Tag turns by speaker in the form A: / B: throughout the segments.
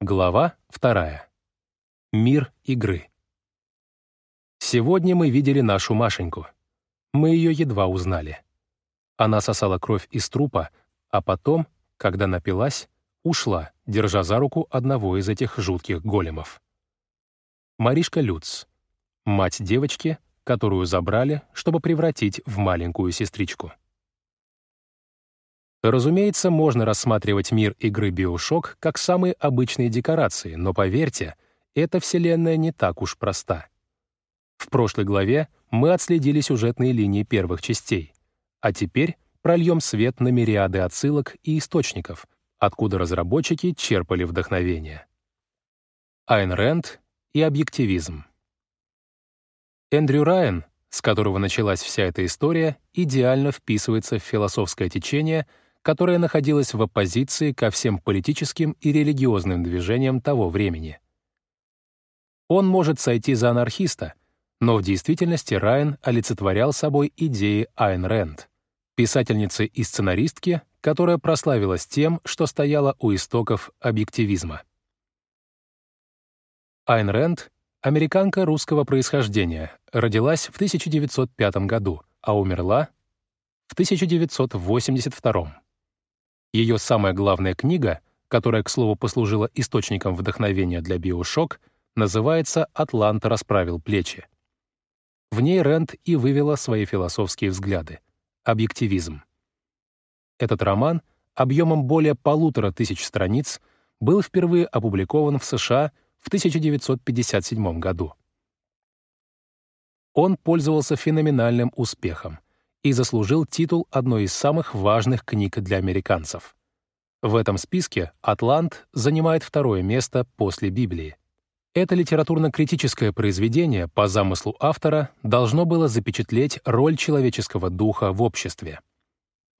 A: Глава вторая. Мир игры. Сегодня мы видели нашу Машеньку. Мы ее едва узнали. Она сосала кровь из трупа, а потом, когда напилась, ушла, держа за руку одного из этих жутких големов. Маришка Люц, мать девочки, которую забрали, чтобы превратить в маленькую сестричку. Разумеется, можно рассматривать мир игры Bioshock как самые обычные декорации, но поверьте, эта вселенная не так уж проста. В прошлой главе мы отследили сюжетные линии первых частей, а теперь прольем свет на мириады отсылок и источников, откуда разработчики черпали вдохновение. Айн Рэнд и объективизм. Эндрю Райан, с которого началась вся эта история, идеально вписывается в философское течение — которая находилась в оппозиции ко всем политическим и религиозным движениям того времени. Он может сойти за анархиста, но в действительности Райан олицетворял собой идеи Айн Рэнд, писательницы и сценаристки, которая прославилась тем, что стояла у истоков объективизма. Айн Рэнд — американка русского происхождения, родилась в 1905 году, а умерла в 1982. Ее самая главная книга, которая, к слову, послужила источником вдохновения для «Биошок», называется «Атланта расправил плечи». В ней Рэнд и вывела свои философские взгляды — объективизм. Этот роман объемом более полутора тысяч страниц был впервые опубликован в США в 1957 году. Он пользовался феноменальным успехом — и заслужил титул одной из самых важных книг для американцев. В этом списке «Атлант» занимает второе место после Библии. Это литературно-критическое произведение, по замыслу автора, должно было запечатлеть роль человеческого духа в обществе.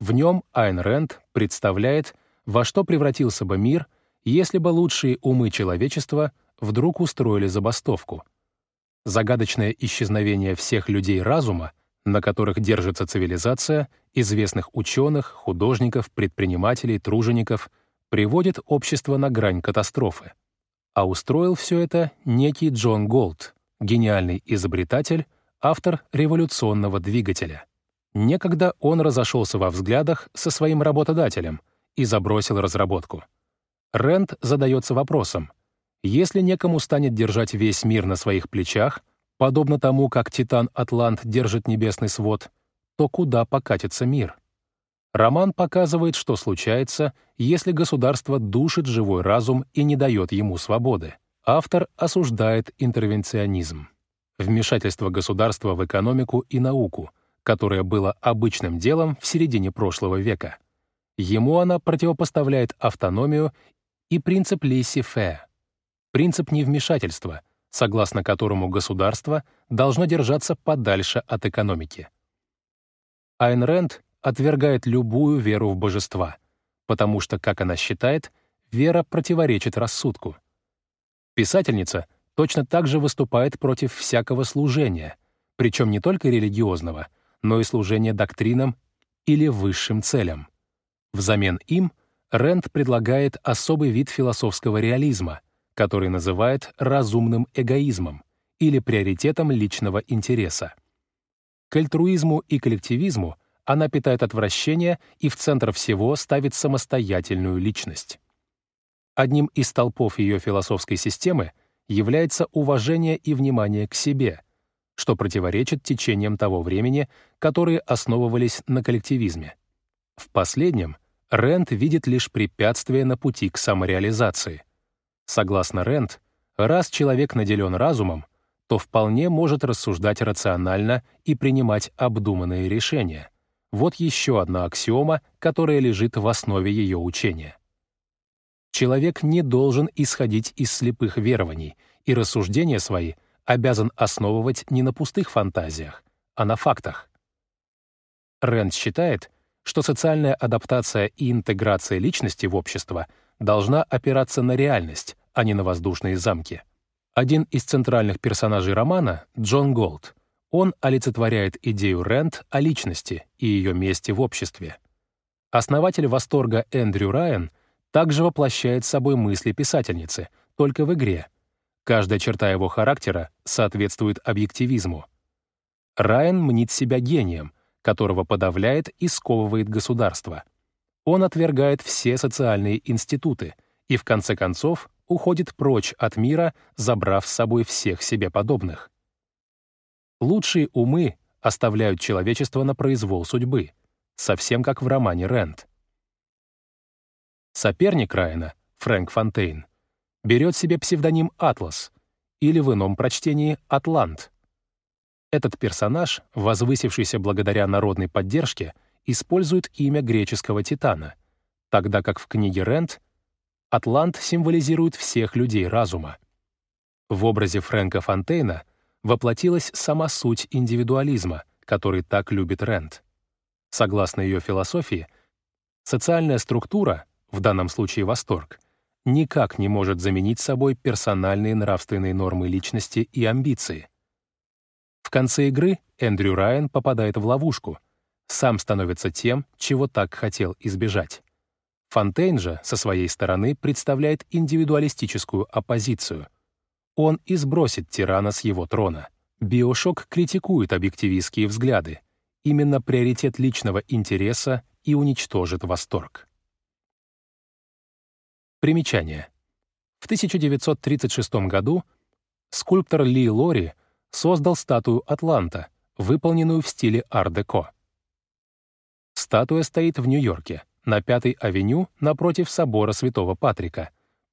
A: В нем Айн Рэнд представляет, во что превратился бы мир, если бы лучшие умы человечества вдруг устроили забастовку. Загадочное исчезновение всех людей разума на которых держится цивилизация, известных ученых, художников, предпринимателей, тружеников, приводит общество на грань катастрофы. А устроил все это некий Джон Голд, гениальный изобретатель, автор революционного двигателя. Некогда он разошелся во взглядах со своим работодателем и забросил разработку. Рэнд задается вопросом, если некому станет держать весь мир на своих плечах, Подобно тому, как Титан Атлант держит небесный свод, то куда покатится мир? Роман показывает, что случается, если государство душит живой разум и не дает ему свободы. Автор осуждает интервенционизм. Вмешательство государства в экономику и науку, которое было обычным делом в середине прошлого века. Ему она противопоставляет автономию и принцип лиси-фе, принцип невмешательства, согласно которому государство должно держаться подальше от экономики. Айн Рэнд отвергает любую веру в божества, потому что, как она считает, вера противоречит рассудку. Писательница точно так же выступает против всякого служения, причем не только религиозного, но и служения доктринам или высшим целям. Взамен им Рэнд предлагает особый вид философского реализма — который называет разумным эгоизмом или приоритетом личного интереса. К альтруизму и коллективизму она питает отвращение и в центр всего ставит самостоятельную личность. Одним из столпов ее философской системы является уважение и внимание к себе, что противоречит течениям того времени, которые основывались на коллективизме. В последнем Рэнд видит лишь препятствие на пути к самореализации. Согласно Рент, раз человек наделен разумом, то вполне может рассуждать рационально и принимать обдуманные решения. Вот еще одна аксиома, которая лежит в основе ее учения. Человек не должен исходить из слепых верований, и рассуждения свои обязан основывать не на пустых фантазиях, а на фактах. Рэнд считает, что социальная адаптация и интеграция личности в общество должна опираться на реальность, а не на воздушные замки. Один из центральных персонажей романа — Джон Голд. Он олицетворяет идею Рент о личности и ее месте в обществе. Основатель восторга Эндрю Райан также воплощает собой мысли писательницы, только в игре. Каждая черта его характера соответствует объективизму. Райан мнит себя гением, которого подавляет и сковывает государство. Он отвергает все социальные институты и, в конце концов, уходит прочь от мира, забрав с собой всех себе подобных. Лучшие умы оставляют человечество на произвол судьбы, совсем как в романе Рент. Соперник Райана, Фрэнк Фонтейн, берет себе псевдоним «Атлас» или в ином прочтении «Атлант». Этот персонаж, возвысившийся благодаря народной поддержке, использует имя греческого титана, тогда как в книге Рент Атлант символизирует всех людей разума. В образе Фрэнка Фонтейна воплотилась сама суть индивидуализма, который так любит Рент. Согласно ее философии, социальная структура, в данном случае восторг, никак не может заменить собой персональные нравственные нормы личности и амбиции. В конце игры Эндрю Райан попадает в ловушку, сам становится тем, чего так хотел избежать. Фонтейн же, со своей стороны, представляет индивидуалистическую оппозицию. Он и сбросит тирана с его трона. Биошок критикует объективистские взгляды. Именно приоритет личного интереса и уничтожит восторг. Примечание. В 1936 году скульптор Ли Лори создал статую Атланта, выполненную в стиле ар-деко. Статуя стоит в Нью-Йорке, на Пятой авеню напротив собора Святого Патрика,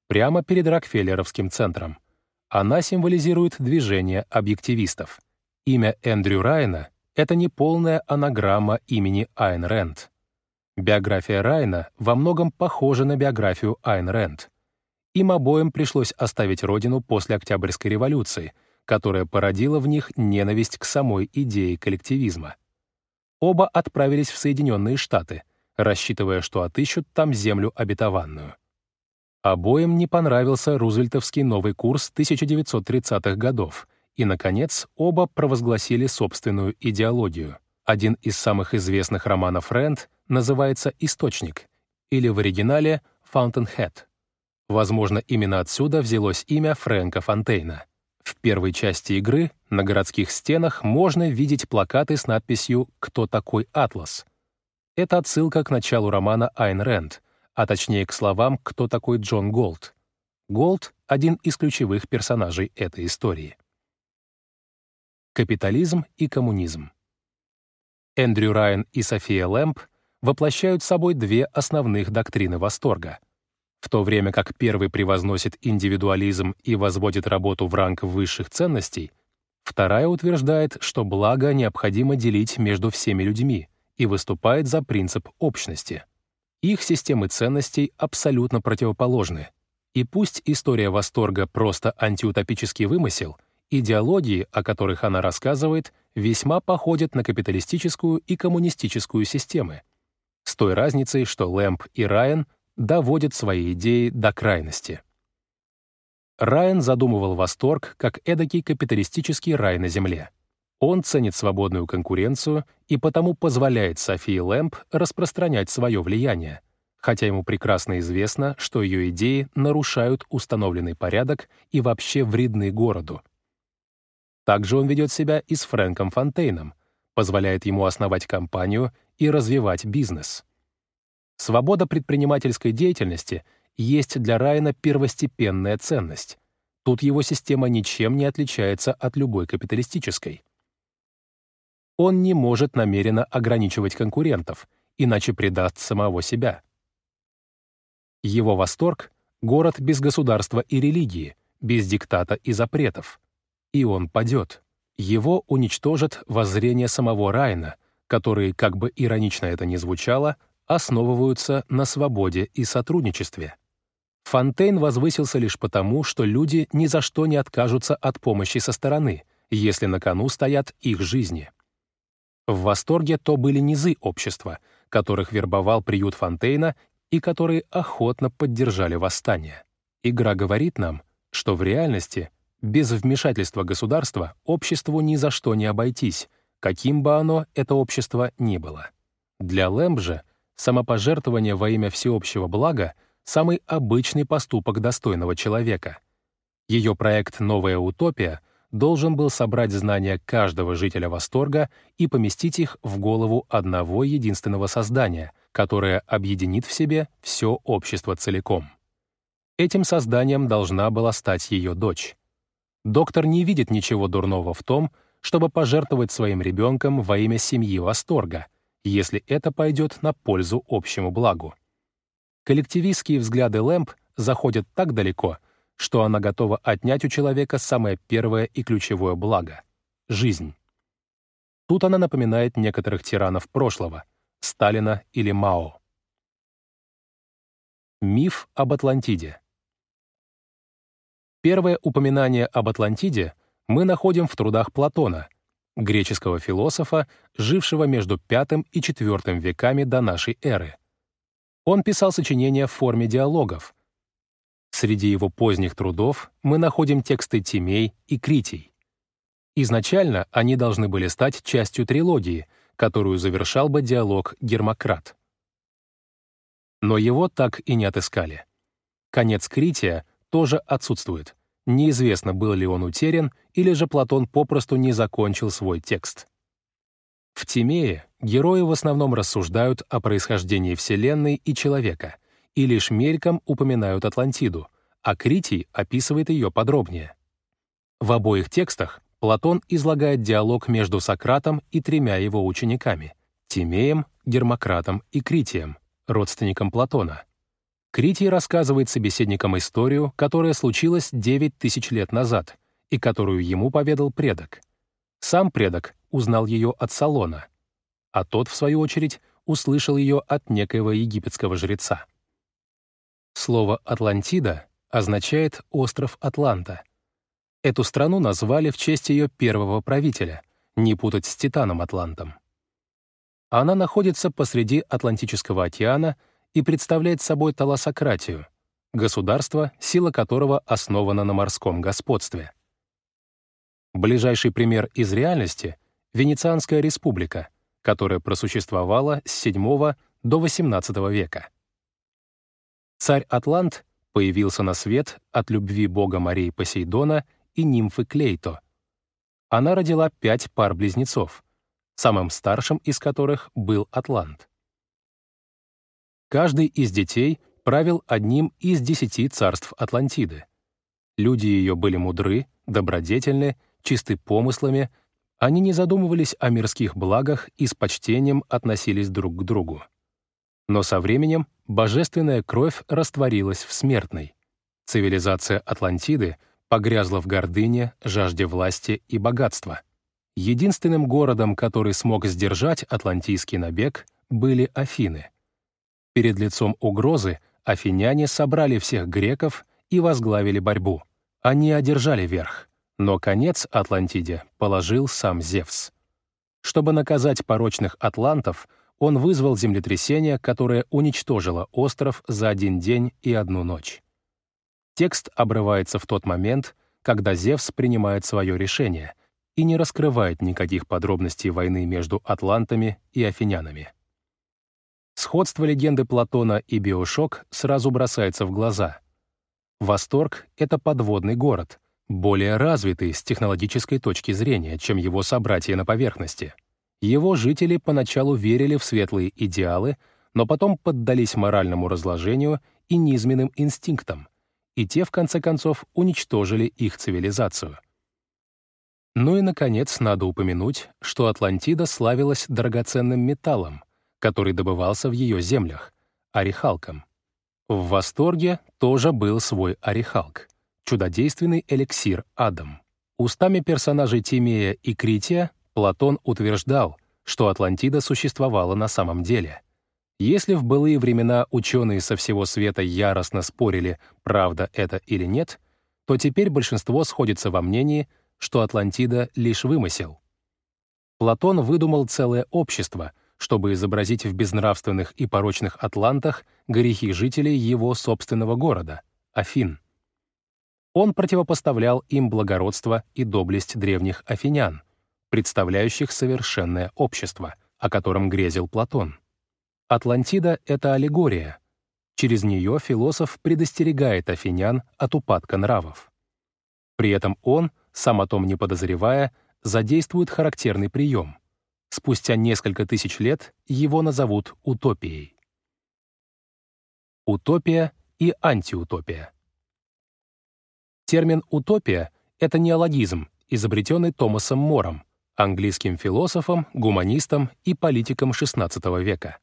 A: прямо перед Рокфеллеровским центром. Она символизирует движение объективистов. Имя Эндрю Райана — это не полная анаграмма имени Айн Рэнд. Биография Райна во многом похожа на биографию Айн Рэнд. Им обоим пришлось оставить родину после Октябрьской революции, которая породила в них ненависть к самой идее коллективизма. Оба отправились в Соединенные Штаты, рассчитывая, что отыщут там землю обетованную. Обоим не понравился рузвельтовский новый курс 1930-х годов, и, наконец, оба провозгласили собственную идеологию. Один из самых известных романов Рэнд называется «Источник» или в оригинале «Fountainhead». Возможно, именно отсюда взялось имя Фрэнка Фонтейна. В первой части игры на городских стенах можно видеть плакаты с надписью «Кто такой Атлас?». Это отсылка к началу романа Айн Рэнд, а точнее к словам «Кто такой Джон Голт?». Голт — один из ключевых персонажей этой истории. Капитализм и коммунизм. Эндрю Райан и София Лэмп — воплощают собой две основных доктрины восторга. В то время как первый превозносит индивидуализм и возводит работу в ранг высших ценностей, вторая утверждает, что благо необходимо делить между всеми людьми и выступает за принцип общности. Их системы ценностей абсолютно противоположны. И пусть история восторга просто антиутопический вымысел, идеологии, о которых она рассказывает, весьма походят на капиталистическую и коммунистическую системы, с той разницей, что Лэмп и Райан доводят свои идеи до крайности. Райан задумывал восторг как эдакий капиталистический рай на Земле. Он ценит свободную конкуренцию и потому позволяет Софии Лэмп распространять свое влияние, хотя ему прекрасно известно, что ее идеи нарушают установленный порядок и вообще вредны городу. Также он ведет себя и с Фрэнком Фонтейном, позволяет ему основать компанию и развивать бизнес. Свобода предпринимательской деятельности есть для Райана первостепенная ценность. Тут его система ничем не отличается от любой капиталистической. Он не может намеренно ограничивать конкурентов, иначе предаст самого себя. Его восторг — город без государства и религии, без диктата и запретов. И он падет. Его уничтожит воззрение самого Райна — которые, как бы иронично это ни звучало, основываются на свободе и сотрудничестве. Фонтейн возвысился лишь потому, что люди ни за что не откажутся от помощи со стороны, если на кону стоят их жизни. В восторге то были низы общества, которых вербовал приют Фонтейна и которые охотно поддержали восстание. Игра говорит нам, что в реальности без вмешательства государства обществу ни за что не обойтись, каким бы оно, это общество, ни было. Для Лэмб же самопожертвование во имя всеобщего блага самый обычный поступок достойного человека. Ее проект «Новая утопия» должен был собрать знания каждого жителя Восторга и поместить их в голову одного единственного создания, которое объединит в себе все общество целиком. Этим созданием должна была стать ее дочь. Доктор не видит ничего дурного в том, чтобы пожертвовать своим ребенком во имя семьи Восторга, если это пойдет на пользу общему благу. Коллективистские взгляды Лэмп заходят так далеко, что она готова отнять у человека самое первое и ключевое благо — жизнь. Тут она напоминает некоторых тиранов прошлого — Сталина или Мао. Миф об Атлантиде Первое упоминание об Атлантиде мы находим в трудах Платона, греческого философа, жившего между V и IV веками до нашей эры. Он писал сочинения в форме диалогов. Среди его поздних трудов мы находим тексты Тимей и Критий. Изначально они должны были стать частью трилогии, которую завершал бы диалог Гермократ. Но его так и не отыскали. Конец Крития тоже отсутствует. Неизвестно, был ли он утерян, или же Платон попросту не закончил свой текст. В Тимее герои в основном рассуждают о происхождении Вселенной и человека, и лишь мельком упоминают Атлантиду, а Критий описывает ее подробнее. В обоих текстах Платон излагает диалог между Сократом и тремя его учениками — Тимеем, Гермократом и Критием, родственником Платона. Критий рассказывает собеседникам историю, которая случилась 9 тысяч лет назад и которую ему поведал предок. Сам предок узнал ее от Салона, а тот, в свою очередь, услышал ее от некоего египетского жреца. Слово «Атлантида» означает «остров Атланта». Эту страну назвали в честь ее первого правителя, не путать с Титаном Атлантом. Она находится посреди Атлантического океана — и представляет собой таласократию, государство, сила которого основана на морском господстве. Ближайший пример из реальности — Венецианская республика, которая просуществовала с VII до XVIII века. Царь Атлант появился на свет от любви бога морей Посейдона и нимфы Клейто. Она родила пять пар близнецов, самым старшим из которых был Атлант. Каждый из детей правил одним из десяти царств Атлантиды. Люди ее были мудры, добродетельны, чисты помыслами, они не задумывались о мирских благах и с почтением относились друг к другу. Но со временем божественная кровь растворилась в смертной. Цивилизация Атлантиды погрязла в гордыне, жажде власти и богатства. Единственным городом, который смог сдержать атлантийский набег, были Афины — Перед лицом угрозы афиняне собрали всех греков и возглавили борьбу. Они одержали верх, но конец Атлантиде положил сам Зевс. Чтобы наказать порочных атлантов, он вызвал землетрясение, которое уничтожило остров за один день и одну ночь. Текст обрывается в тот момент, когда Зевс принимает свое решение и не раскрывает никаких подробностей войны между атлантами и афинянами. Сходство легенды Платона и Биошок сразу бросается в глаза. Восторг — это подводный город, более развитый с технологической точки зрения, чем его собратья на поверхности. Его жители поначалу верили в светлые идеалы, но потом поддались моральному разложению и низменным инстинктам, и те, в конце концов, уничтожили их цивилизацию. Ну и, наконец, надо упомянуть, что Атлантида славилась драгоценным металлом, который добывался в ее землях, орехалком. В восторге тоже был свой орехалк, чудодейственный эликсир Адам. Устами персонажей Тимея и Крития Платон утверждал, что Атлантида существовала на самом деле. Если в былые времена ученые со всего света яростно спорили, правда это или нет, то теперь большинство сходится во мнении, что Атлантида — лишь вымысел. Платон выдумал целое общество — чтобы изобразить в безнравственных и порочных атлантах грехи жителей его собственного города — Афин. Он противопоставлял им благородство и доблесть древних афинян, представляющих совершенное общество, о котором грезил Платон. Атлантида — это аллегория. Через нее философ предостерегает афинян от упадка нравов. При этом он, сам о том не подозревая, задействует характерный прием. Спустя несколько тысяч лет его назовут утопией. Утопия и антиутопия. Термин «утопия» — это неологизм, изобретенный Томасом Мором, английским философом, гуманистом и политиком XVI века.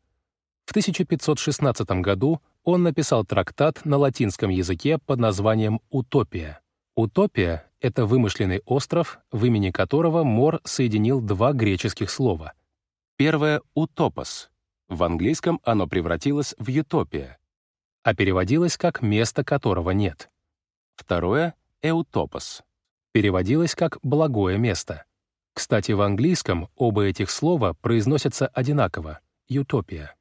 A: В 1516 году он написал трактат на латинском языке под названием «Утопия». Утопия — это вымышленный остров, в имени которого Мор соединил два греческих слова. Первое — «утопос». В английском оно превратилось в «ютопия», а переводилось как «место которого нет». Второе — «эутопос». Переводилось как «благое место». Кстати, в английском оба этих слова произносятся одинаково — «ютопия».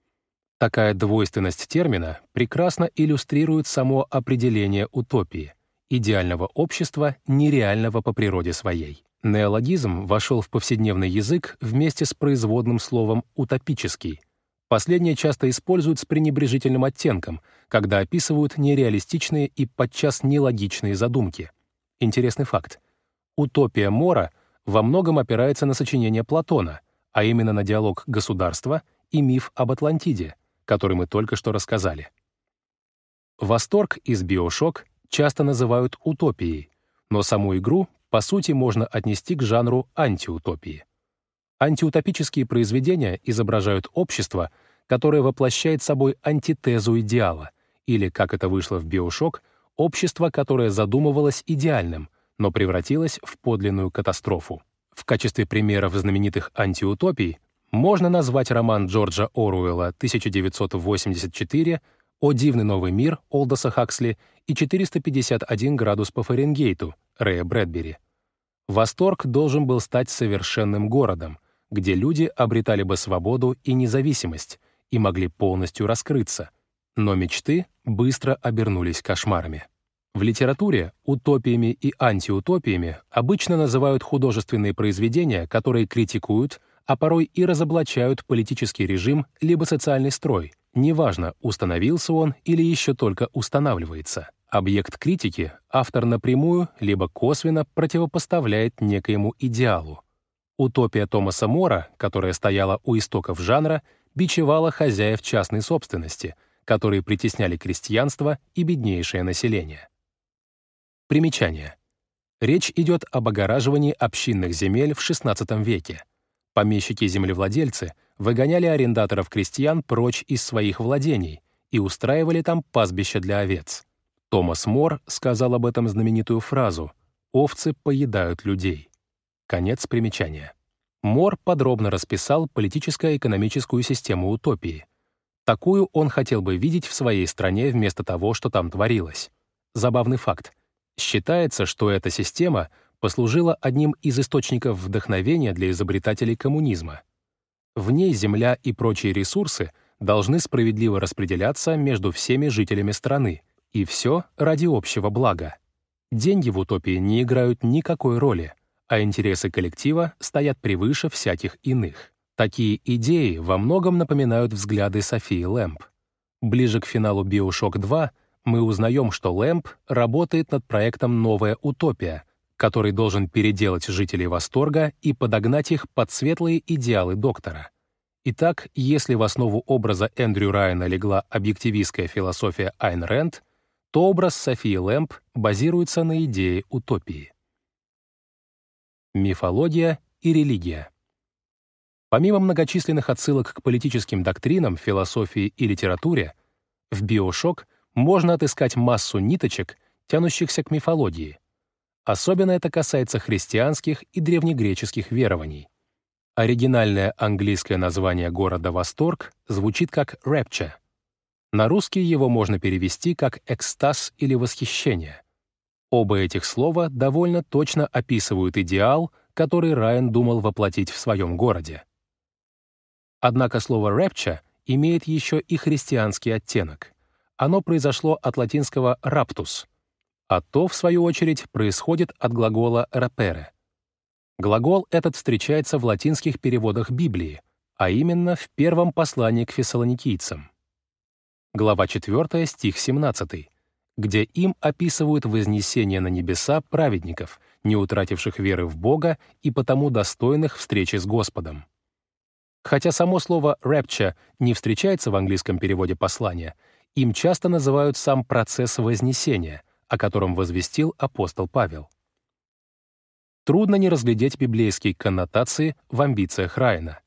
A: Такая двойственность термина прекрасно иллюстрирует само определение утопии — идеального общества, нереального по природе своей. Неологизм вошел в повседневный язык вместе с производным словом «утопический». Последнее часто используют с пренебрежительным оттенком, когда описывают нереалистичные и подчас нелогичные задумки. Интересный факт. Утопия Мора во многом опирается на сочинение Платона, а именно на диалог государства и миф об Атлантиде — который мы только что рассказали. Восторг из Биошок часто называют утопией, но саму игру, по сути, можно отнести к жанру антиутопии. Антиутопические произведения изображают общество, которое воплощает собой антитезу идеала, или, как это вышло в Биошок, общество, которое задумывалось идеальным, но превратилось в подлинную катастрофу. В качестве примеров знаменитых антиутопий можно назвать роман Джорджа Оруэлла 1984 «О дивный новый мир» Олдоса Хаксли и 451 градус по Фаренгейту Рэя Брэдбери. Восторг должен был стать совершенным городом, где люди обретали бы свободу и независимость и могли полностью раскрыться, но мечты быстро обернулись кошмарами. В литературе утопиями и антиутопиями обычно называют художественные произведения, которые критикуют — а порой и разоблачают политический режим либо социальный строй, неважно, установился он или еще только устанавливается. Объект критики автор напрямую либо косвенно противопоставляет некоему идеалу. Утопия Томаса Мора, которая стояла у истоков жанра, бичевала хозяев частной собственности, которые притесняли крестьянство и беднейшее население. Примечание. Речь идет об огораживании общинных земель в XVI веке. Помещики-землевладельцы выгоняли арендаторов-крестьян прочь из своих владений и устраивали там пастбища для овец. Томас Мор сказал об этом знаменитую фразу «Овцы поедают людей». Конец примечания. Мор подробно расписал политическо-экономическую систему утопии. Такую он хотел бы видеть в своей стране вместо того, что там творилось. Забавный факт. Считается, что эта система послужила одним из источников вдохновения для изобретателей коммунизма. В ней земля и прочие ресурсы должны справедливо распределяться между всеми жителями страны, и все ради общего блага. Деньги в утопии не играют никакой роли, а интересы коллектива стоят превыше всяких иных. Такие идеи во многом напоминают взгляды Софии Лэмп. Ближе к финалу «Биошок 2» мы узнаем, что Лэмп работает над проектом «Новая утопия», который должен переделать жителей восторга и подогнать их под светлые идеалы доктора. Итак, если в основу образа Эндрю Райана легла объективистская философия Айн Рэнд, то образ Софии Лэмп базируется на идее утопии. Мифология и религия. Помимо многочисленных отсылок к политическим доктринам, философии и литературе, в «Биошок» можно отыскать массу ниточек, тянущихся к мифологии, Особенно это касается христианских и древнегреческих верований. Оригинальное английское название города Восторг звучит как «Rapture». На русский его можно перевести как «экстаз» или «восхищение». Оба этих слова довольно точно описывают идеал, который Райан думал воплотить в своем городе. Однако слово «rapture» имеет еще и христианский оттенок. Оно произошло от латинского «raptus», а то, в свою очередь, происходит от глагола «rapere». Глагол этот встречается в латинских переводах Библии, а именно в первом послании к фессалоникийцам. глава 4, стих 17, где им описывают вознесение на небеса праведников, не утративших веры в Бога и потому достойных встречи с Господом. Хотя само слово «rapture» не встречается в английском переводе послания, им часто называют сам процесс вознесения, о котором возвестил апостол Павел. Трудно не разглядеть библейские коннотации в амбициях Райана.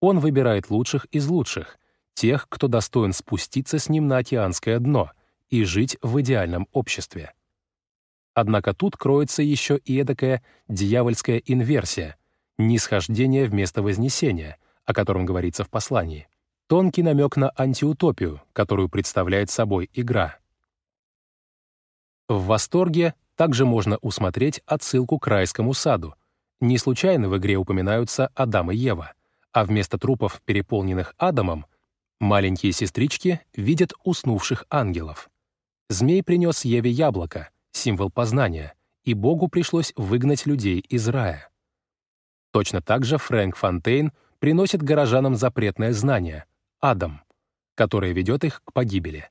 A: Он выбирает лучших из лучших, тех, кто достоин спуститься с ним на океанское дно и жить в идеальном обществе. Однако тут кроется еще и эдакая дьявольская инверсия, нисхождение вместо вознесения, о котором говорится в послании. Тонкий намек на антиутопию, которую представляет собой игра. В «Восторге» также можно усмотреть отсылку к райскому саду. Не случайно в игре упоминаются Адам и Ева, а вместо трупов, переполненных Адамом, маленькие сестрички видят уснувших ангелов. Змей принес Еве яблоко, символ познания, и Богу пришлось выгнать людей из рая. Точно так же Фрэнк Фонтейн приносит горожанам запретное знание — Адам, которое ведет их к погибели.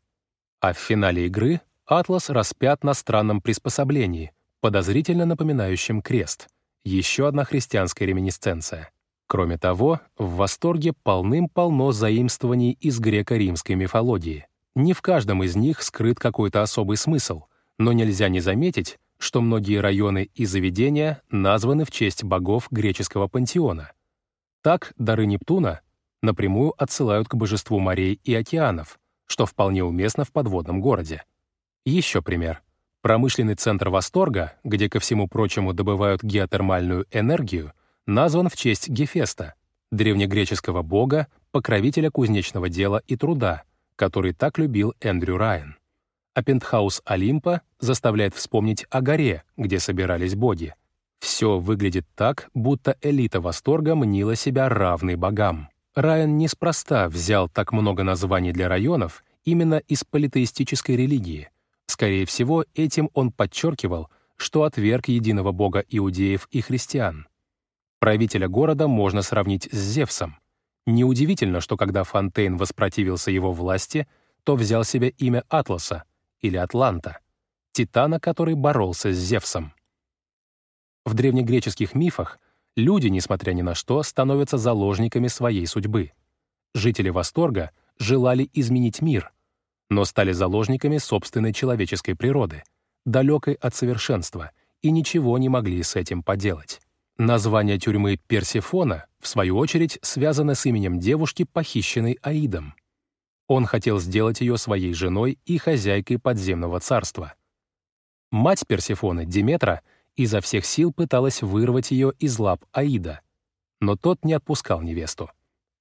A: А в финале игры Атлас распят на странном приспособлении, подозрительно напоминающем крест. Еще одна христианская реминисценция. Кроме того, в восторге полным-полно заимствований из греко-римской мифологии. Не в каждом из них скрыт какой-то особый смысл, но нельзя не заметить, что многие районы и заведения названы в честь богов греческого пантеона. Так, дары Нептуна напрямую отсылают к божеству морей и океанов, что вполне уместно в подводном городе. Еще пример. Промышленный центр Восторга, где ко всему прочему добывают геотермальную энергию, назван в честь Гефеста, древнегреческого бога, покровителя кузнечного дела и труда, который так любил Эндрю Райан. А пентхаус Олимпа заставляет вспомнить о горе, где собирались боги. Все выглядит так, будто элита Восторга мнила себя равной богам. Райан неспроста взял так много названий для районов именно из политеистической религии — Скорее всего, этим он подчеркивал, что отверг единого бога иудеев и христиан. Правителя города можно сравнить с Зевсом. Неудивительно, что когда Фонтейн воспротивился его власти, то взял себе имя Атласа или Атланта, титана, который боролся с Зевсом. В древнегреческих мифах люди, несмотря ни на что, становятся заложниками своей судьбы. Жители Восторга желали изменить мир — но стали заложниками собственной человеческой природы, далекой от совершенства, и ничего не могли с этим поделать. Название тюрьмы Персефона, в свою очередь, связано с именем девушки, похищенной Аидом. Он хотел сделать ее своей женой и хозяйкой подземного царства. Мать Персефоны, Диметра, изо всех сил пыталась вырвать ее из лап Аида, но тот не отпускал невесту.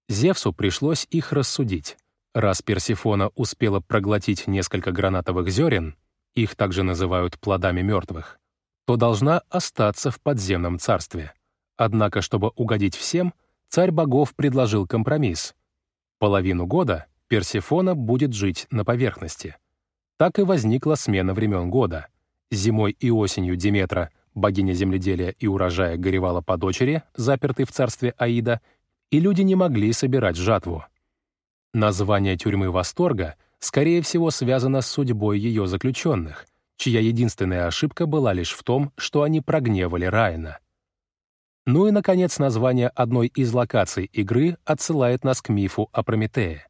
A: Зевсу пришлось их рассудить. Раз Персифона успела проглотить несколько гранатовых зерен, их также называют плодами мертвых, то должна остаться в подземном царстве. Однако, чтобы угодить всем, царь богов предложил компромисс. Половину года Персифона будет жить на поверхности. Так и возникла смена времен года. Зимой и осенью Диметра, богиня земледелия и урожая, горевала по дочери, запертой в царстве Аида, и люди не могли собирать жатву. Название тюрьмы Восторга, скорее всего, связано с судьбой ее заключенных, чья единственная ошибка была лишь в том, что они прогневали Райана. Ну и, наконец, название одной из локаций игры отсылает нас к мифу о Прометее.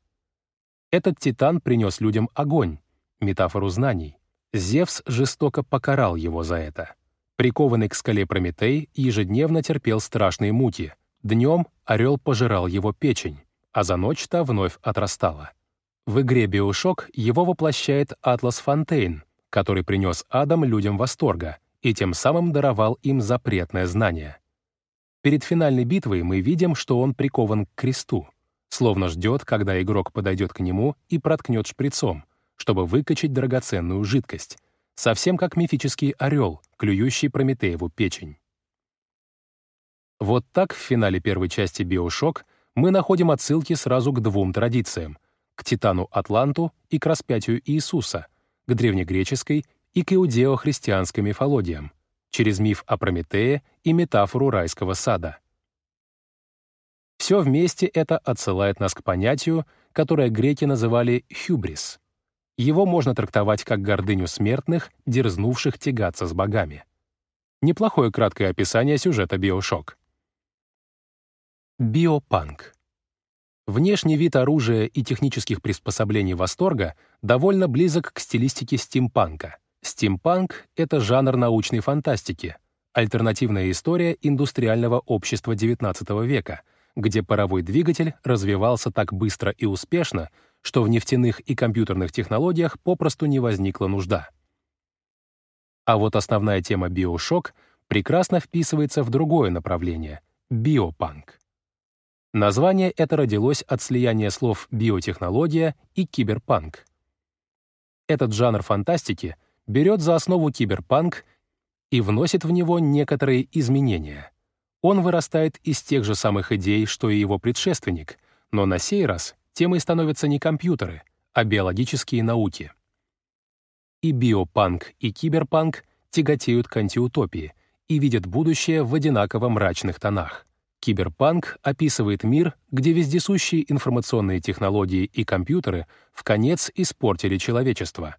A: Этот титан принес людям огонь, метафору знаний. Зевс жестоко покарал его за это. Прикованный к скале Прометей ежедневно терпел страшные муки. Днем орел пожирал его печень а за ночь та вновь отрастала. В игре «Биошок» его воплощает Атлас Фонтейн, который принес Адам людям восторга и тем самым даровал им запретное знание. Перед финальной битвой мы видим, что он прикован к кресту, словно ждет, когда игрок подойдет к нему и проткнет шприцом, чтобы выкачать драгоценную жидкость, совсем как мифический орел, клюющий Прометееву печень. Вот так в финале первой части «Биошок» мы находим отсылки сразу к двум традициям — к Титану Атланту и к распятию Иисуса, к древнегреческой и к иудео-христианской мифологиям, через миф о Прометее и метафору райского сада. Все вместе это отсылает нас к понятию, которое греки называли «хюбрис». Его можно трактовать как гордыню смертных, дерзнувших тягаться с богами. Неплохое краткое описание сюжета «Биошок». Биопанк. Внешний вид оружия и технических приспособлений восторга довольно близок к стилистике стимпанка. Стимпанк — это жанр научной фантастики, альтернативная история индустриального общества XIX века, где паровой двигатель развивался так быстро и успешно, что в нефтяных и компьютерных технологиях попросту не возникла нужда. А вот основная тема биошок прекрасно вписывается в другое направление — биопанк. Название это родилось от слияния слов «биотехнология» и «киберпанк». Этот жанр фантастики берет за основу киберпанк и вносит в него некоторые изменения. Он вырастает из тех же самых идей, что и его предшественник, но на сей раз темой становятся не компьютеры, а биологические науки. И биопанк, и киберпанк тяготеют к антиутопии и видят будущее в одинаково мрачных тонах. Киберпанк описывает мир, где вездесущие информационные технологии и компьютеры в конец испортили человечество.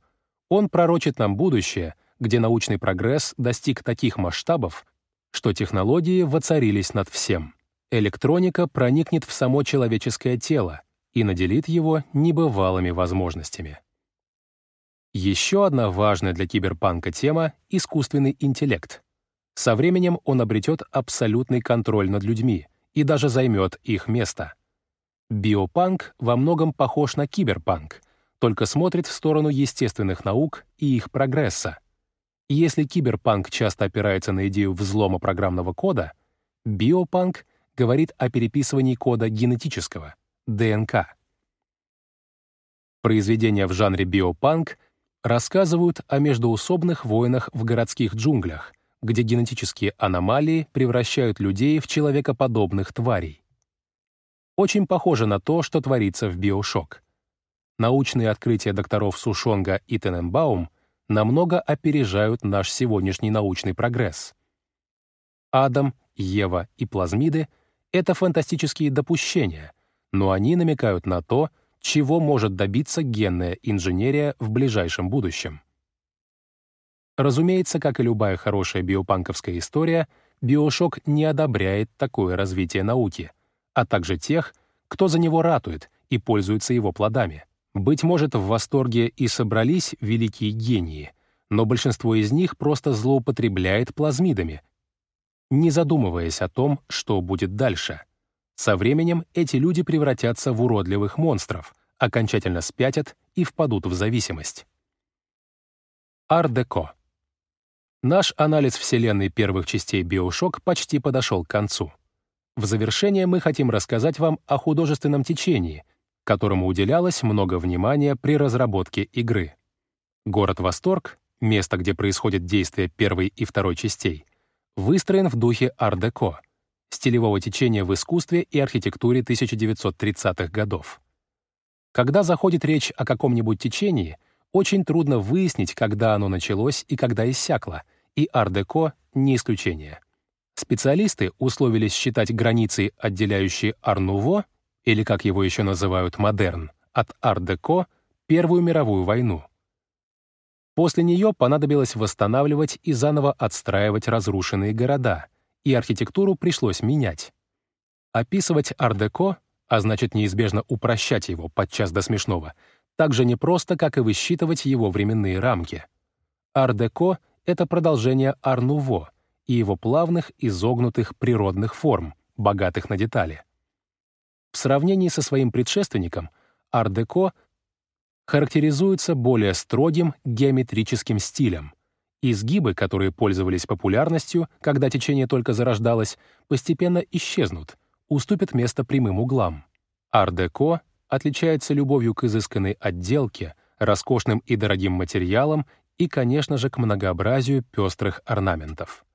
A: Он пророчит нам будущее, где научный прогресс достиг таких масштабов, что технологии воцарились над всем. Электроника проникнет в само человеческое тело и наделит его небывалыми возможностями. Еще одна важная для киберпанка тема — искусственный интеллект — со временем он обретет абсолютный контроль над людьми и даже займет их место. Биопанк во многом похож на киберпанк, только смотрит в сторону естественных наук и их прогресса. Если киберпанк часто опирается на идею взлома программного кода, биопанк говорит о переписывании кода генетического, ДНК. Произведения в жанре биопанк рассказывают о междоусобных войнах в городских джунглях, где генетические аномалии превращают людей в человекоподобных тварей. Очень похоже на то, что творится в биошок. Научные открытия докторов Сушонга и Тененбаум намного опережают наш сегодняшний научный прогресс. Адам, Ева и плазмиды — это фантастические допущения, но они намекают на то, чего может добиться генная инженерия в ближайшем будущем. Разумеется, как и любая хорошая биопанковская история, Биошок не одобряет такое развитие науки, а также тех, кто за него ратует и пользуется его плодами. Быть может, в восторге и собрались великие гении, но большинство из них просто злоупотребляет плазмидами, не задумываясь о том, что будет дальше. Со временем эти люди превратятся в уродливых монстров, окончательно спятят и впадут в зависимость. Ар-деко Наш анализ Вселенной первых частей «Биошок» почти подошел к концу. В завершение мы хотим рассказать вам о художественном течении, которому уделялось много внимания при разработке игры. Город Восторг, место, где происходит действие первой и второй частей, выстроен в духе ар-деко, стилевого течения в искусстве и архитектуре 1930-х годов. Когда заходит речь о каком-нибудь течении, очень трудно выяснить, когда оно началось и когда иссякло, и ар-деко не исключение. Специалисты условились считать границы, отделяющие ар-нуво, или как его еще называют модерн, от ар-деко, Первую мировую войну. После нее понадобилось восстанавливать и заново отстраивать разрушенные города, и архитектуру пришлось менять. Описывать ар-деко, а значит неизбежно упрощать его подчас до смешного — так же непросто, как и высчитывать его временные рамки. Ар-деко — это продолжение ар-нуво и его плавных изогнутых природных форм, богатых на детали. В сравнении со своим предшественником ар-деко характеризуется более строгим геометрическим стилем. Изгибы, которые пользовались популярностью, когда течение только зарождалось, постепенно исчезнут, уступят место прямым углам. Ар-деко отличается любовью к изысканной отделке, роскошным и дорогим материалам и, конечно же, к многообразию пестрых орнаментов.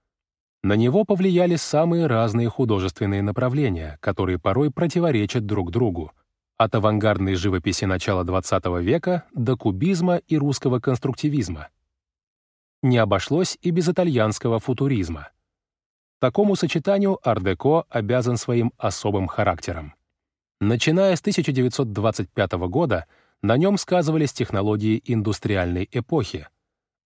A: На него повлияли самые разные художественные направления, которые порой противоречат друг другу, от авангардной живописи начала XX века до кубизма и русского конструктивизма. Не обошлось и без итальянского футуризма. Такому сочетанию ар-деко обязан своим особым характером. Начиная с 1925 года на нем сказывались технологии индустриальной эпохи.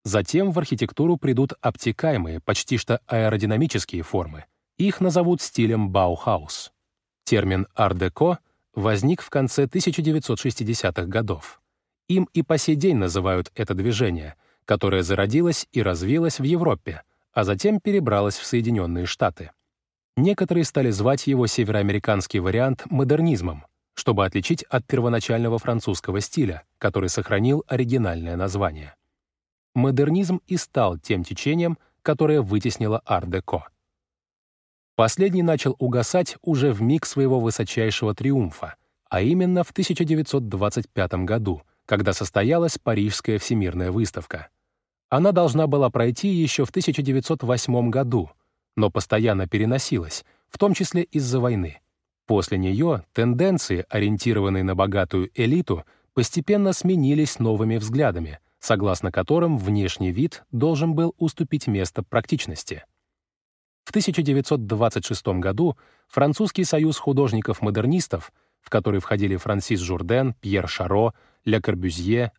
A: Затем в архитектуру придут обтекаемые, почти что аэродинамические формы. Их назовут стилем Баухаус. Термин «ар-деко» возник в конце 1960-х годов. Им и по сей день называют это движение, которое зародилось и развилось в Европе, а затем перебралось в Соединенные Штаты. Некоторые стали звать его североамериканский вариант модернизмом, чтобы отличить от первоначального французского стиля, который сохранил оригинальное название. Модернизм и стал тем течением, которое вытеснило ар-деко. Последний начал угасать уже в миг своего высочайшего триумфа, а именно в 1925 году, когда состоялась Парижская всемирная выставка. Она должна была пройти еще в 1908 году, но постоянно переносилась, в том числе из-за войны. После нее тенденции, ориентированные на богатую элиту, постепенно сменились новыми взглядами, согласно которым внешний вид должен был уступить место практичности. В 1926 году Французский союз художников-модернистов, в который входили Франсис Журден, Пьер Шаро, Ле Корбюзье,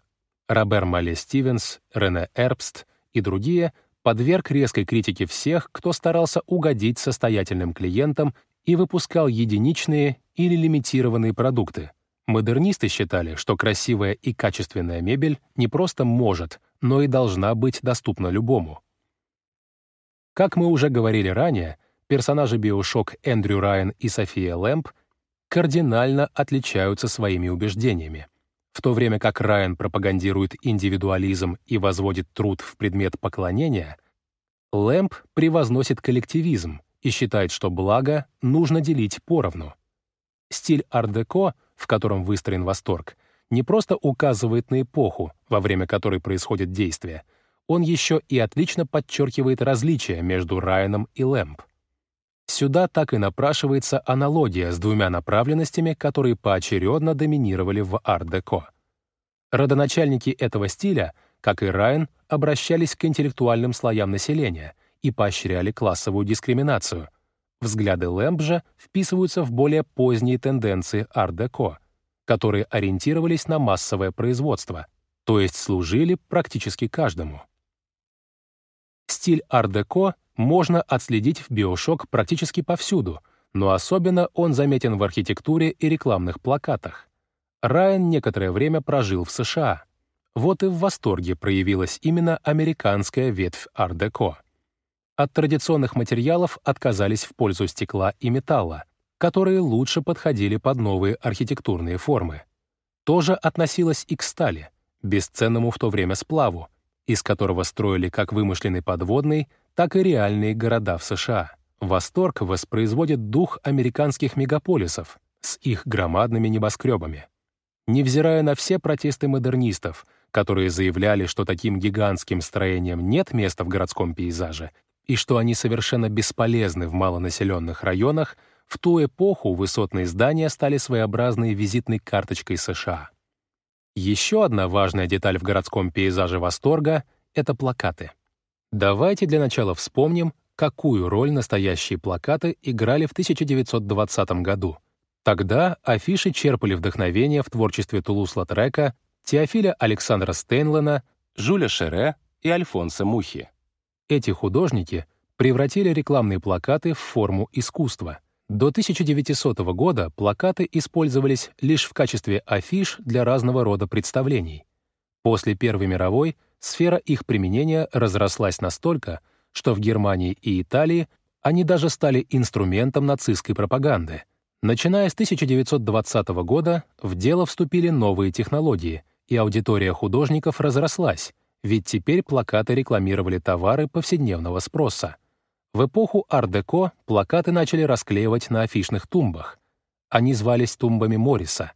A: Робер Мале Стивенс, Рене Эрбст и другие, подверг резкой критике всех, кто старался угодить состоятельным клиентам и выпускал единичные или лимитированные продукты. Модернисты считали, что красивая и качественная мебель не просто может, но и должна быть доступна любому. Как мы уже говорили ранее, персонажи Биошок Эндрю Райан и София Лэмп кардинально отличаются своими убеждениями. В то время как Райан пропагандирует индивидуализм и возводит труд в предмет поклонения, Лэмп превозносит коллективизм и считает, что благо нужно делить поровну. Стиль ар-деко, в котором выстроен восторг, не просто указывает на эпоху, во время которой происходит действие, он еще и отлично подчеркивает различия между Райаном и Лэмп. Сюда так и напрашивается аналогия с двумя направленностями, которые поочередно доминировали в арт-деко. Родоначальники этого стиля, как и Райан, обращались к интеллектуальным слоям населения и поощряли классовую дискриминацию. Взгляды Лэмб же вписываются в более поздние тенденции арт-деко, которые ориентировались на массовое производство, то есть служили практически каждому. Стиль арт-деко можно отследить в биошок практически повсюду, но особенно он заметен в архитектуре и рекламных плакатах. Райан некоторое время прожил в США. Вот и в восторге проявилась именно американская ветвь ар-деко. От традиционных материалов отказались в пользу стекла и металла, которые лучше подходили под новые архитектурные формы. Тоже относилось и к стали, бесценному в то время сплаву, из которого строили как вымышленный подводный, так и реальные города в США. Восторг воспроизводит дух американских мегаполисов с их громадными небоскребами. Невзирая на все протесты модернистов, которые заявляли, что таким гигантским строениям нет места в городском пейзаже и что они совершенно бесполезны в малонаселенных районах, в ту эпоху высотные здания стали своеобразной визитной карточкой США. Еще одна важная деталь в городском пейзаже восторга — это плакаты. Давайте для начала вспомним, какую роль настоящие плакаты играли в 1920 году. Тогда афиши черпали вдохновение в творчестве Тулус-Латрека, Теофиля Александра Стейнлена, Жюля Шере и Альфонса Мухи. Эти художники превратили рекламные плакаты в форму искусства. До 1900 года плакаты использовались лишь в качестве афиш для разного рода представлений. После Первой мировой — сфера их применения разрослась настолько, что в Германии и Италии они даже стали инструментом нацистской пропаганды. Начиная с 1920 года в дело вступили новые технологии, и аудитория художников разрослась, ведь теперь плакаты рекламировали товары повседневного спроса. В эпоху ар-деко плакаты начали расклеивать на афишных тумбах. Они звались тумбами Морриса,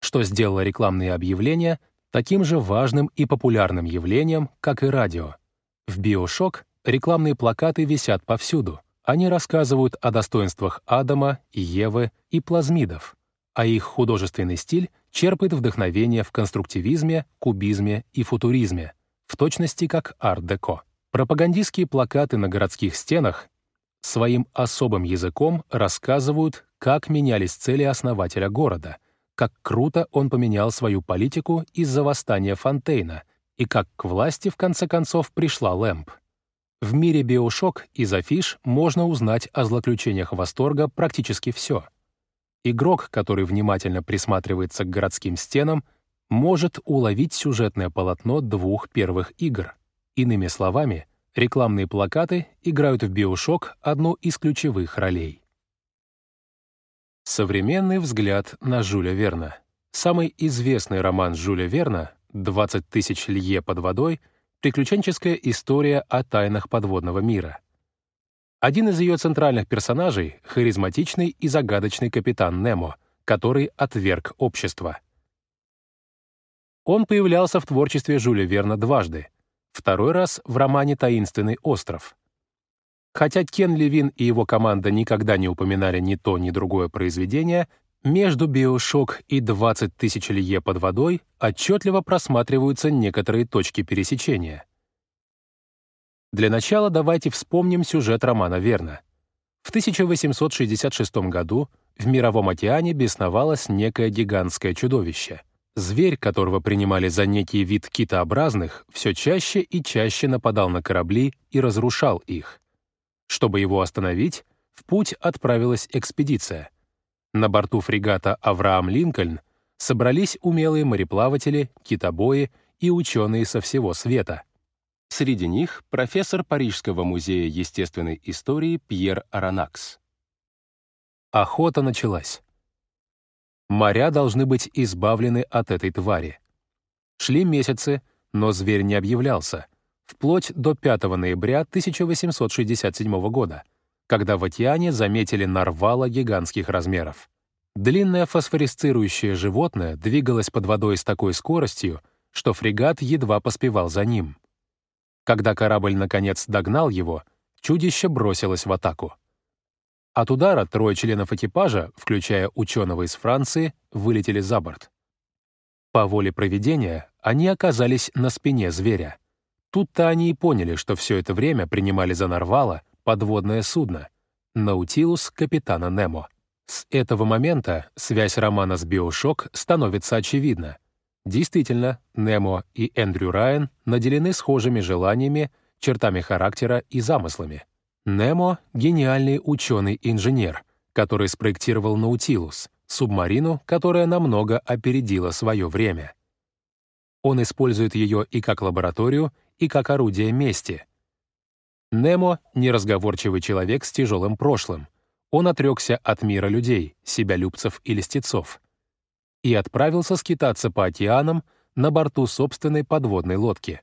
A: что сделало рекламные объявления таким же важным и популярным явлением, как и радио. В «Биошок» рекламные плакаты висят повсюду. Они рассказывают о достоинствах Адама, Евы и плазмидов, а их художественный стиль черпает вдохновение в конструктивизме, кубизме и футуризме, в точности как арт-деко. Пропагандистские плакаты на городских стенах своим особым языком рассказывают, как менялись цели основателя города, как круто он поменял свою политику из-за восстания Фонтейна и как к власти в конце концов пришла Лэмп. В мире биошок из афиш можно узнать о злоключениях восторга практически все. Игрок, который внимательно присматривается к городским стенам, может уловить сюжетное полотно двух первых игр. Иными словами, рекламные плакаты играют в биошок одну из ключевых ролей. Современный взгляд на Жюля Верна. Самый известный роман Жюля Верна «20 тысяч лье под водой» — приключенческая история о тайнах подводного мира. Один из ее центральных персонажей — харизматичный и загадочный капитан Немо, который отверг общество. Он появлялся в творчестве Жюля Верна дважды. Второй раз в романе «Таинственный остров», Хотя Кен Левин и его команда никогда не упоминали ни то, ни другое произведение, между «Биошок» и «20 тысяч лье под водой» отчетливо просматриваются некоторые точки пересечения. Для начала давайте вспомним сюжет романа Верна. В 1866 году в Мировом океане бесновалось некое гигантское чудовище. Зверь, которого принимали за некий вид китообразных, все чаще и чаще нападал на корабли и разрушал их. Чтобы его остановить, в путь отправилась экспедиция. На борту фрегата «Авраам Линкольн» собрались умелые мореплаватели, китобои и ученые со всего света. Среди них профессор Парижского музея естественной истории Пьер Аронакс. Охота началась. Моря должны быть избавлены от этой твари. Шли месяцы, но зверь не объявлялся — вплоть до 5 ноября 1867 года, когда в океане заметили нарвала гигантских размеров. Длинное фосфорисцирующее животное двигалось под водой с такой скоростью, что фрегат едва поспевал за ним. Когда корабль наконец догнал его, чудище бросилось в атаку. От удара трое членов экипажа, включая ученого из Франции, вылетели за борт. По воле проведения они оказались на спине зверя. Тут-то они и поняли, что все это время принимали за Нарвала подводное судно — Наутилус капитана Немо. С этого момента связь романа с Биошок становится очевидна. Действительно, Немо и Эндрю Райан наделены схожими желаниями, чертами характера и замыслами. Немо — гениальный ученый-инженер, который спроектировал Наутилус, субмарину, которая намного опередила свое время. Он использует ее и как лабораторию, и как орудие мести. Немо — неразговорчивый человек с тяжелым прошлым. Он отрекся от мира людей, себялюбцев и льстецов. И отправился скитаться по океанам на борту собственной подводной лодки.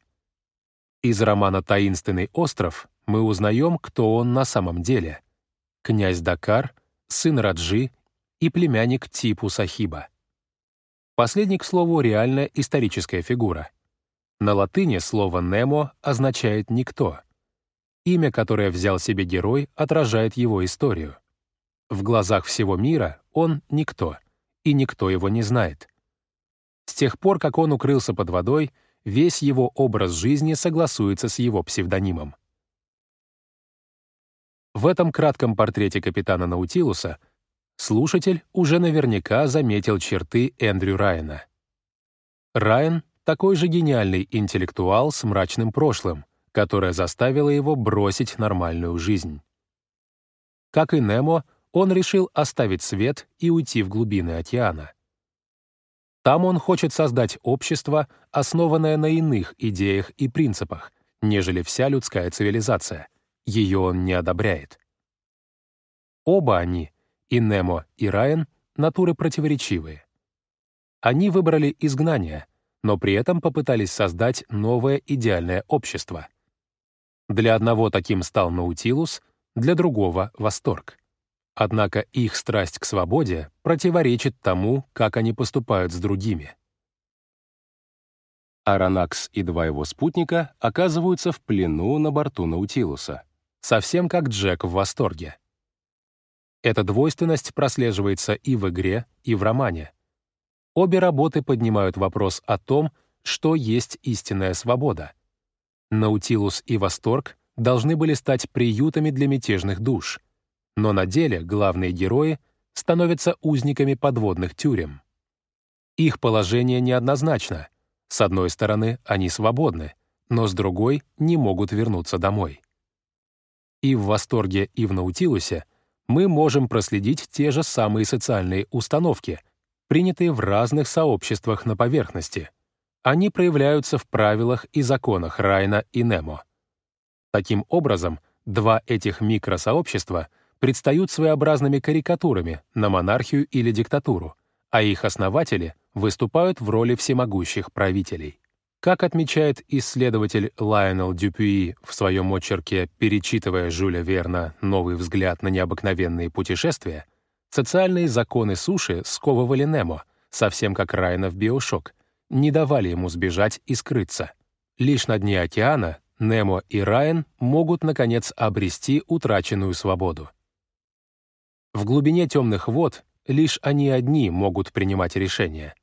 A: Из романа «Таинственный остров» мы узнаем, кто он на самом деле. Князь Дакар, сын Раджи и племянник Типу Сахиба. Последний, к слову, реальная историческая фигура — на латыни слово «немо» означает «никто». Имя, которое взял себе герой, отражает его историю. В глазах всего мира он — никто, и никто его не знает. С тех пор, как он укрылся под водой, весь его образ жизни согласуется с его псевдонимом. В этом кратком портрете капитана Наутилуса слушатель уже наверняка заметил черты Эндрю Райана. Райан такой же гениальный интеллектуал с мрачным прошлым, которое заставило его бросить нормальную жизнь. Как и Немо, он решил оставить свет и уйти в глубины океана. Там он хочет создать общество, основанное на иных идеях и принципах, нежели вся людская цивилизация. Ее он не одобряет. Оба они, и Немо, и Райан, натуры противоречивые. Они выбрали изгнание, но при этом попытались создать новое идеальное общество. Для одного таким стал Наутилус, для другого — Восторг. Однако их страсть к свободе противоречит тому, как они поступают с другими. Аронакс и два его спутника оказываются в плену на борту Наутилуса, совсем как Джек в восторге. Эта двойственность прослеживается и в игре, и в романе — Обе работы поднимают вопрос о том, что есть истинная свобода. Наутилус и Восторг должны были стать приютами для мятежных душ, но на деле главные герои становятся узниками подводных тюрем. Их положение неоднозначно. С одной стороны, они свободны, но с другой не могут вернуться домой. И в «Восторге», и в «Наутилусе» мы можем проследить те же самые социальные установки, принятые в разных сообществах на поверхности. Они проявляются в правилах и законах Райна и Немо. Таким образом, два этих микросообщества предстают своеобразными карикатурами на монархию или диктатуру, а их основатели выступают в роли всемогущих правителей. Как отмечает исследователь Лайонел Дюпюи в своем очерке «Перечитывая Жюля Верна. Новый взгляд на необыкновенные путешествия», социальные законы суши сковывали Немо, совсем как Райна в Биошок, не давали ему сбежать и скрыться. Лишь на дне океана Немо и Райан могут, наконец, обрести утраченную свободу. В глубине темных вод лишь они одни могут принимать решения —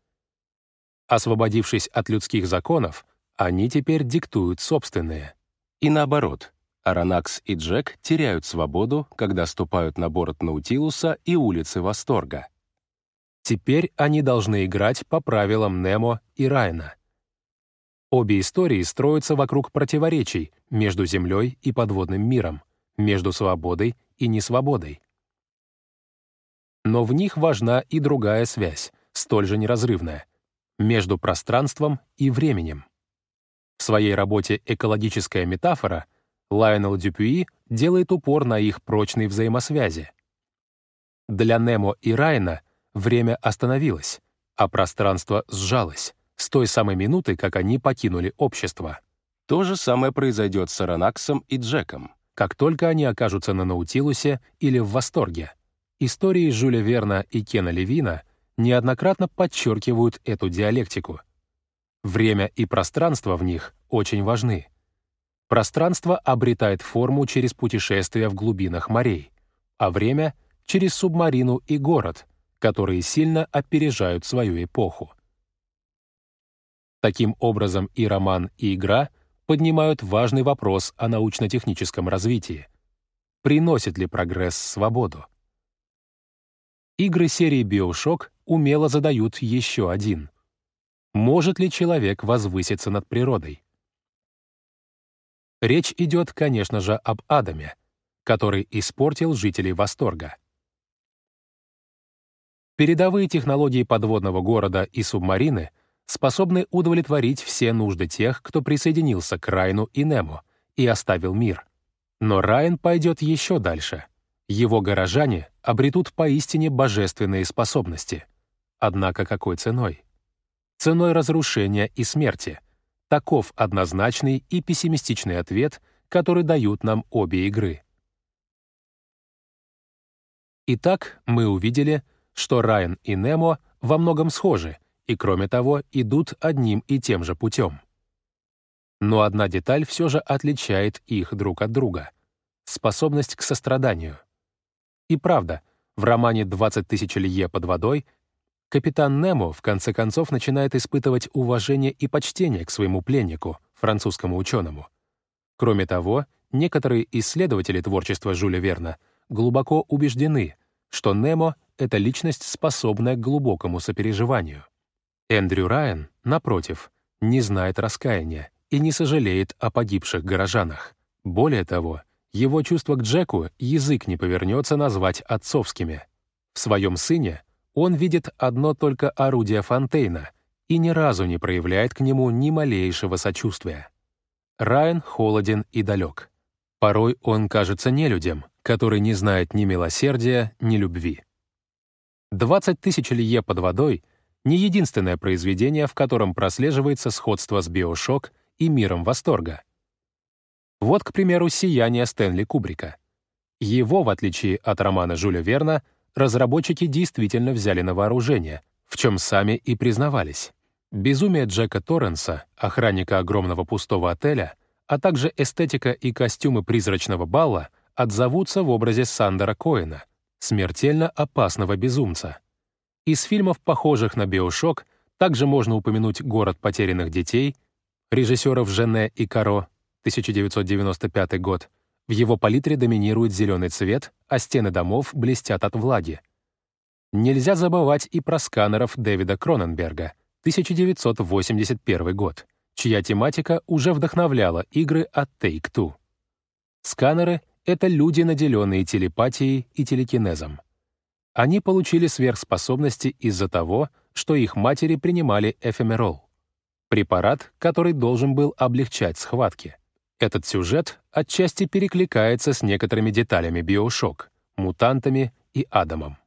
A: Освободившись от людских законов, они теперь диктуют собственные. И наоборот, Аронакс и Джек теряют свободу, когда ступают на борт Наутилуса и улицы Восторга. Теперь они должны играть по правилам Немо и Райна. Обе истории строятся вокруг противоречий между Землей и подводным миром, между свободой и несвободой. Но в них важна и другая связь, столь же неразрывная — между пространством и временем. В своей работе «Экологическая метафора» Лайонел Дюпюи делает упор на их прочной взаимосвязи. Для Немо и Райна время остановилось, а пространство сжалось с той самой минуты, как они покинули общество. То же самое произойдет с Аронаксом и Джеком, как только они окажутся на Наутилусе или в Восторге. Истории Жюля Верна и Кена Левина неоднократно подчеркивают эту диалектику. Время и пространство в них очень важны. Пространство обретает форму через путешествия в глубинах морей, а время — через субмарину и город, которые сильно опережают свою эпоху. Таким образом, и роман, и игра поднимают важный вопрос о научно-техническом развитии. Приносит ли прогресс свободу? Игры серии Bioshock умело задают еще один. Может ли человек возвыситься над природой? Речь идет, конечно же, об Адаме, который испортил жителей Восторга. Передовые технологии подводного города и субмарины способны удовлетворить все нужды тех, кто присоединился к Райну и Нему и оставил мир. Но Райан пойдет еще дальше. Его горожане обретут поистине божественные способности — Однако какой ценой? Ценой разрушения и смерти. Таков однозначный и пессимистичный ответ, который дают нам обе игры. Итак, мы увидели, что Райан и Немо во многом схожи и, кроме того, идут одним и тем же путем. Но одна деталь все же отличает их друг от друга — способность к состраданию. И правда, в романе «20 тысяч лье под водой» Капитан Немо в конце концов начинает испытывать уважение и почтение к своему пленнику, французскому ученому. Кроме того, некоторые исследователи творчества Жюля Верна глубоко убеждены, что Немо — это личность, способная к глубокому сопереживанию. Эндрю Райан, напротив, не знает раскаяния и не сожалеет о погибших горожанах. Более того, его чувства к Джеку язык не повернется назвать отцовскими. В своем сыне он видит одно только орудие Фонтейна и ни разу не проявляет к нему ни малейшего сочувствия. Райан холоден и далек. Порой он кажется нелюдем, который не знает ни милосердия, ни любви. «Двадцать тысяч лье под водой» — не единственное произведение, в котором прослеживается сходство с «Биошок» и «Миром восторга». Вот, к примеру, «Сияние» Стэнли Кубрика. Его, в отличие от романа Жюля Верна, разработчики действительно взяли на вооружение, в чем сами и признавались. Безумие Джека Торренса, охранника огромного пустого отеля, а также эстетика и костюмы призрачного балла отзовутся в образе Сандера Коэна, смертельно опасного безумца. Из фильмов, похожих на «Биошок», также можно упомянуть «Город потерянных детей», режиссеров Жене и Каро, 1995 год, в его палитре доминирует зеленый цвет, а стены домов блестят от влаги. Нельзя забывать и про сканеров Дэвида Кроненберга, 1981 год, чья тематика уже вдохновляла игры от Take-Two. Сканеры — это люди, наделенные телепатией и телекинезом. Они получили сверхспособности из-за того, что их матери принимали эфемерол — препарат, который должен был облегчать схватки. Этот сюжет отчасти перекликается с некоторыми деталями Биошок, мутантами и Адамом.